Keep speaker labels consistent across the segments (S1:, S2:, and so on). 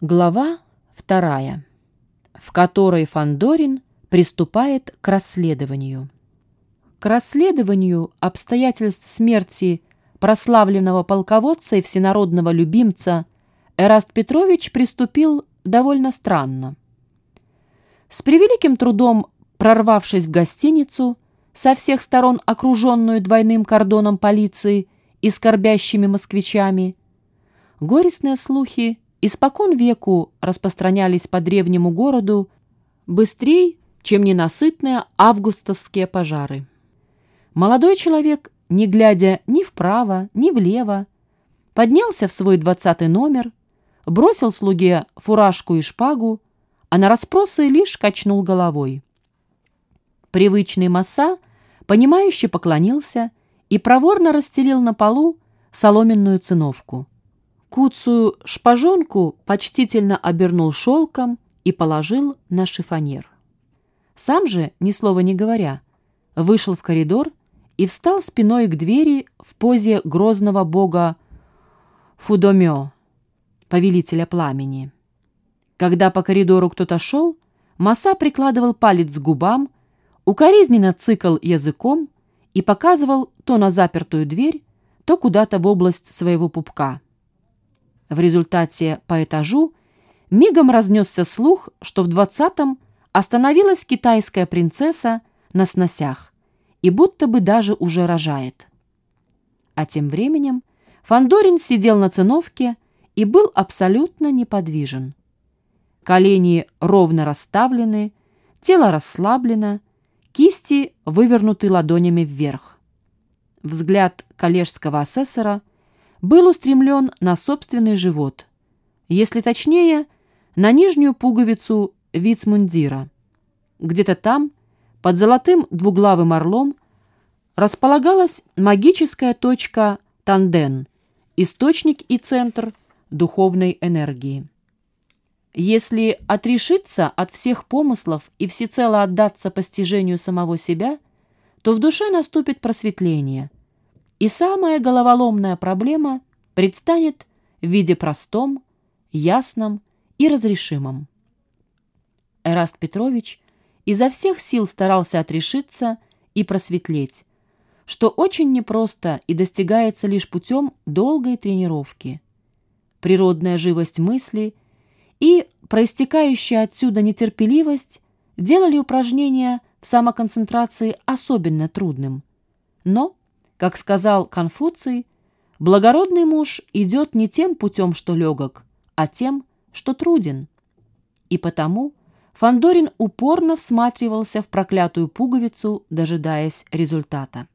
S1: Глава вторая, в которой Фандорин приступает к расследованию. К расследованию обстоятельств смерти прославленного полководца и всенародного любимца Эраст Петрович приступил довольно странно. С превеликим трудом прорвавшись в гостиницу, со всех сторон окруженную двойным кордоном полиции и скорбящими москвичами, горестные слухи испокон веку распространялись по древнему городу быстрее, чем ненасытные августовские пожары. Молодой человек, не глядя ни вправо, ни влево, поднялся в свой двадцатый номер, бросил слуге фуражку и шпагу, а на расспросы лишь качнул головой. Привычный масса, понимающе поклонился и проворно расстелил на полу соломенную циновку. Куцую шпажонку почтительно обернул шелком и положил на шифонер. Сам же, ни слова не говоря, вышел в коридор и встал спиной к двери в позе грозного бога Фудомё, повелителя пламени. Когда по коридору кто-то шел, Маса прикладывал палец к губам, укоризненно цикал языком и показывал то на запертую дверь, то куда-то в область своего пупка. В результате по этажу мигом разнесся слух, что в двадцатом остановилась китайская принцесса на сносях и будто бы даже уже рожает. А тем временем Фандорин сидел на циновке и был абсолютно неподвижен. Колени ровно расставлены, тело расслаблено, кисти вывернуты ладонями вверх. Взгляд коллежского асессора был устремлен на собственный живот, если точнее, на нижнюю пуговицу вицмундира. Где-то там, под золотым двуглавым орлом, располагалась магическая точка Танден, источник и центр духовной энергии. Если отрешиться от всех помыслов и всецело отдаться постижению самого себя, то в душе наступит просветление – и самая головоломная проблема предстанет в виде простом, ясном и разрешимом. Эраст Петрович изо всех сил старался отрешиться и просветлеть, что очень непросто и достигается лишь путем долгой тренировки. Природная живость мысли и проистекающая отсюда нетерпеливость делали упражнения в самоконцентрации особенно трудным. Но как сказал Конфуций, благородный муж идет не тем путем, что легок, а тем, что труден. И потому Фандорин упорно всматривался в проклятую пуговицу, дожидаясь результата.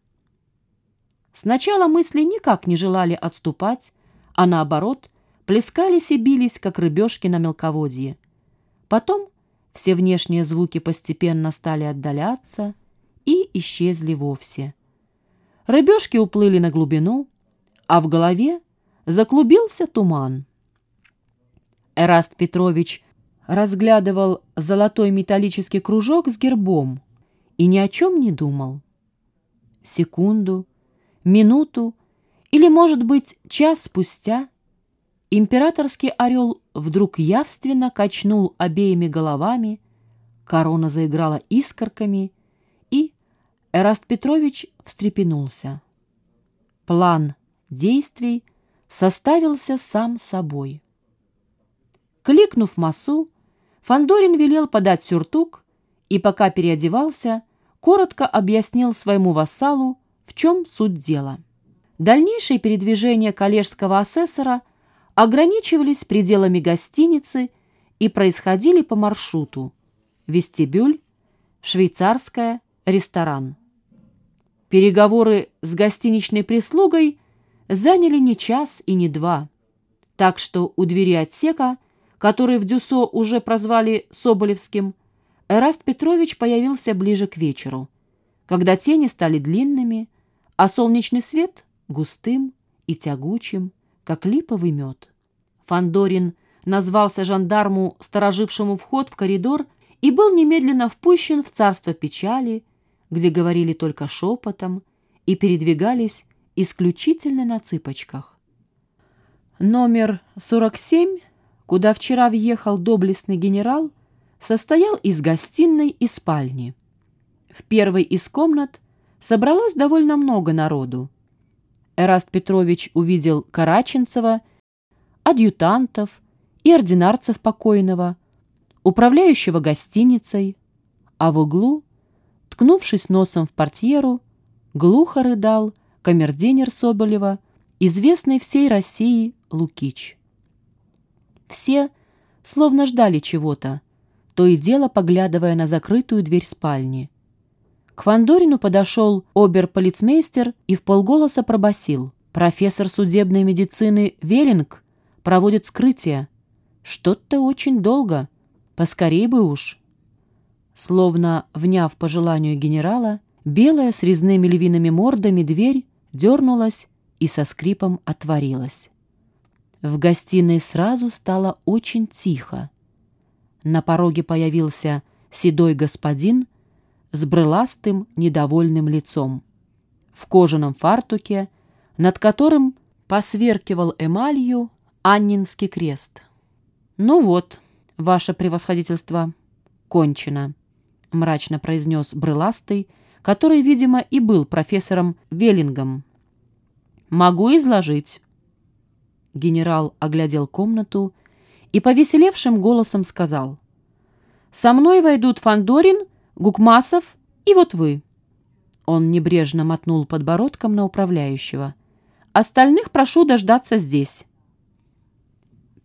S1: Сначала мысли никак не желали отступать, а наоборот, плескались и бились, как рыбешки на мелководье. Потом все внешние звуки постепенно стали отдаляться и исчезли вовсе. Рыбешки уплыли на глубину, а в голове заклубился туман. Эраст Петрович разглядывал золотой металлический кружок с гербом и ни о чем не думал. Секунду, минуту или, может быть, час спустя императорский орел вдруг явственно качнул обеими головами, корона заиграла искорками, Эраст Петрович встрепенулся. План действий составился сам собой. Кликнув массу, Фандорин велел подать сюртук и, пока переодевался, коротко объяснил своему вассалу, в чем суть дела. Дальнейшие передвижения коллежского асессора ограничивались пределами гостиницы и происходили по маршруту вестибюль, швейцарская, ресторан. Переговоры с гостиничной прислугой заняли не час и не два, так что у двери отсека, который в Дюсо уже прозвали Соболевским, Эраст Петрович появился ближе к вечеру, когда тени стали длинными, а солнечный свет — густым и тягучим, как липовый мед. Фандорин назвался жандарму, сторожившему вход в коридор, и был немедленно впущен в царство печали, где говорили только шепотом и передвигались исключительно на цыпочках. Номер 47 куда вчера въехал доблестный генерал, состоял из гостиной и спальни. В первой из комнат собралось довольно много народу. Эраст Петрович увидел Караченцева, адъютантов и ординарцев покойного, управляющего гостиницей, а в углу, ткнувшись носом в портьеру, глухо рыдал камердинер Соболева, известный всей России Лукич. Все словно ждали чего-то, то и дело поглядывая на закрытую дверь спальни. К Фандорину подошел обер-полицмейстер и в полголоса пробасил: «Профессор судебной медицины Веллинг проводит вскрытие. Что-то очень долго. Поскорей бы уж». Словно вняв по желанию генерала, белая с резными львиными мордами дверь дернулась и со скрипом отворилась. В гостиной сразу стало очень тихо. На пороге появился седой господин с брыластым недовольным лицом, в кожаном фартуке, над которым посверкивал эмалью Аннинский крест. «Ну вот, ваше превосходительство, кончено», — мрачно произнес брыластый, который, видимо, и был профессором Веллингом. «Могу изложить». Генерал оглядел комнату и повеселевшим голосом сказал. «Со мной войдут Фандорин, Гукмасов и вот вы». Он небрежно мотнул подбородком на управляющего. «Остальных прошу дождаться здесь».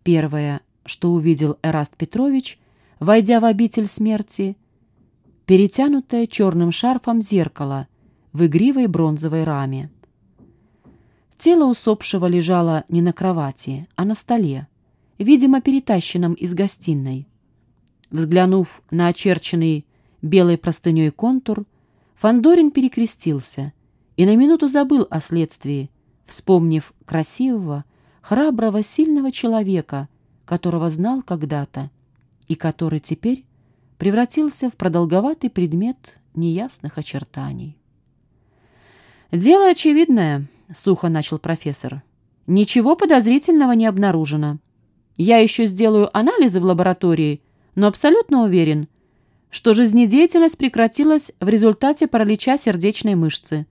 S1: Первое, что увидел Эраст Петрович, войдя в обитель смерти, перетянутое черным шарфом зеркало в игривой бронзовой раме. Тело усопшего лежало не на кровати, а на столе, видимо, перетащенном из гостиной. Взглянув на очерченный белой простыней контур, Фандорин перекрестился и на минуту забыл о следствии, вспомнив красивого, храброго, сильного человека, которого знал когда-то и который теперь превратился в продолговатый предмет неясных очертаний. «Дело очевидное», — сухо начал профессор. «Ничего подозрительного не обнаружено. Я еще сделаю анализы в лаборатории, но абсолютно уверен, что жизнедеятельность прекратилась в результате паралича сердечной мышцы.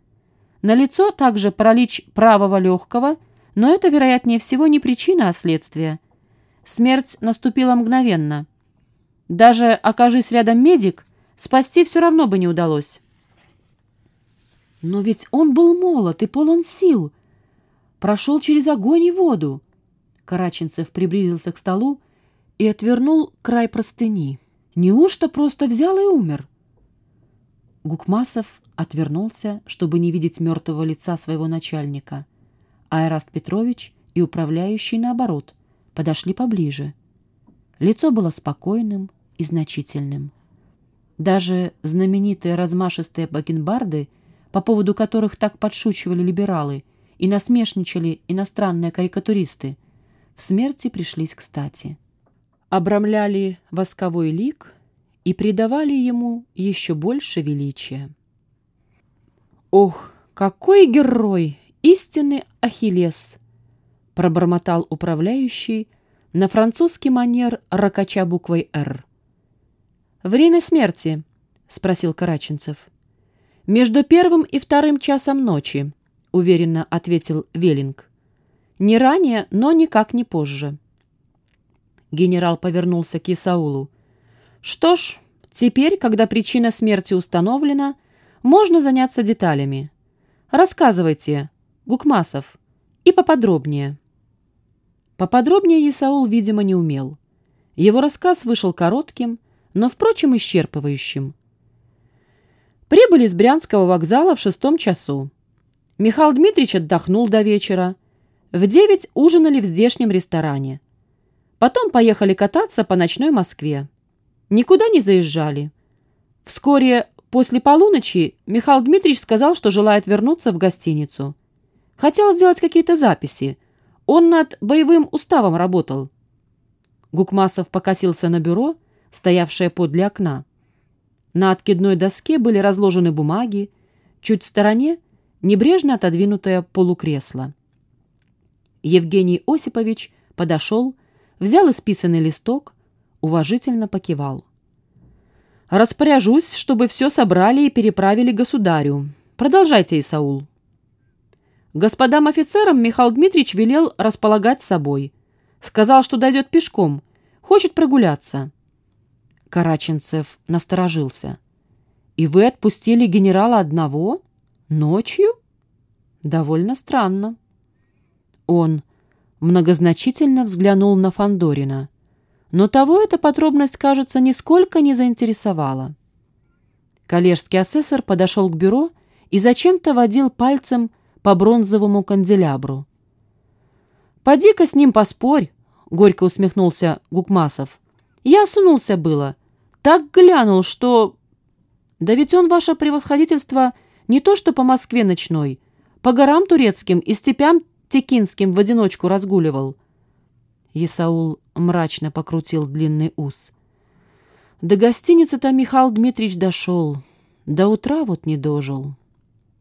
S1: Налицо также паралич правого легкого, но это, вероятнее всего, не причина, а следствие. Смерть наступила мгновенно. Даже окажись рядом медик, спасти все равно бы не удалось. Но ведь он был молод и полон сил. Прошел через огонь и воду. Караченцев приблизился к столу и отвернул край простыни. Неужто просто взял и умер? Гукмасов отвернулся, чтобы не видеть мертвого лица своего начальника. Айраст Петрович и управляющий, наоборот, подошли поближе. Лицо было спокойным и значительным. Даже знаменитые размашистые бакенбарды по поводу которых так подшучивали либералы и насмешничали иностранные карикатуристы, в смерти пришлись кстати. Обрамляли восковой лик и придавали ему еще больше величия. «Ох, какой герой! Истинный Ахиллес!» пробормотал управляющий на французский манер ракача буквой «Р». «Время смерти?» — спросил Караченцев. «Между первым и вторым часом ночи», — уверенно ответил Веллинг. «Не ранее, но никак не позже». Генерал повернулся к Исаулу. «Что ж, теперь, когда причина смерти установлена, можно заняться деталями. Рассказывайте, Гукмасов, и поподробнее». Поподробнее Исаул, видимо, не умел. Его рассказ вышел коротким, но, впрочем, исчерпывающим. Прибыли с Брянского вокзала в шестом часу. Михаил Дмитриевич отдохнул до вечера. В девять ужинали в здешнем ресторане. Потом поехали кататься по ночной Москве. Никуда не заезжали. Вскоре после полуночи Михаил Дмитриевич сказал, что желает вернуться в гостиницу. Хотел сделать какие-то записи. Он над боевым уставом работал. Гукмасов покосился на бюро, стоявшее подле окна. На откидной доске были разложены бумаги, чуть в стороне небрежно отодвинутое полукресло. Евгений Осипович подошел, взял исписанный листок, уважительно покивал. «Распоряжусь, чтобы все собрали и переправили государю. Продолжайте, Исаул». Господам офицерам Михаил Дмитриевич велел располагать собой. Сказал, что дойдет пешком, хочет прогуляться. Караченцев насторожился. «И вы отпустили генерала одного? Ночью?» «Довольно странно». Он многозначительно взглянул на Фандорина, но того эта подробность, кажется, нисколько не заинтересовала. Коллежский асессор подошел к бюро и зачем-то водил пальцем по бронзовому канделябру. «Поди-ка с ним поспорь», — горько усмехнулся Гукмасов. «Я сунулся было. Так глянул, что...» «Да ведь он, ваше превосходительство, не то что по Москве ночной, по горам турецким и степям текинским в одиночку разгуливал». Есаул мрачно покрутил длинный ус. До гостиницы-то Михаил Дмитриевич дошел, до утра вот не дожил.